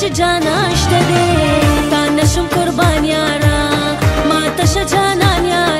जान्या जान्या